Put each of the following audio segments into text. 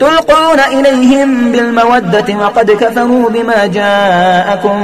تلقون إليهم بالمودة وقد كفروا بما جاءكم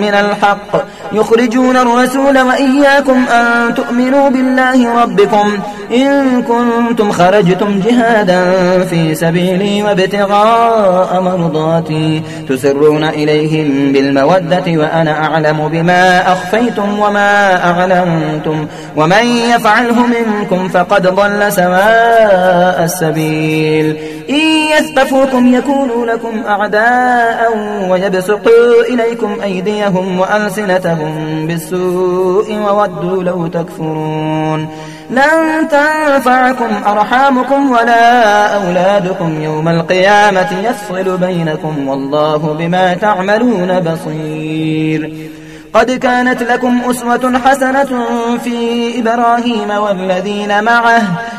من الحق. يخرجون الرسول وإياكم أن تؤمنوا بالله ربكم. إن كنتم خرجتم جهادا في سبيلي وابتغاء مرضاتي. تسرون إليهم بالمودة وأنا أعلم بما أخفيتم وما أعلنتم. ومن يفعله منكم فقد ضل سواء السبيل. إن يثقفوكم يكونوا لكم أعداء ويبسقوا إليكم أيديهم وألسنتهم بالسوء وودوا لو تكفرون لن تنفعكم أرحامكم ولا أولادكم يوم القيامة يفصل بينكم والله بما تعملون بصير قد كانت لكم أسوة حسنة في إبراهيم والذين معه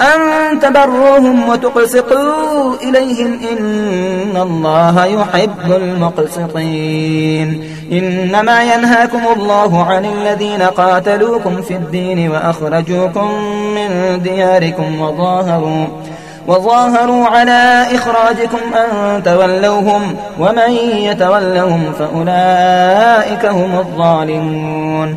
أن تبروهم وتقسطوا إليهم إن الله يحب المقسطين. إنما ينهاكم الله عن الذين قاتلوكم في الدين وأخرجوكم من دياركم وظاهروا وظاهروا على إخراجكم أن تولوهم ومن يتولهم فأولئك هم الظالمون.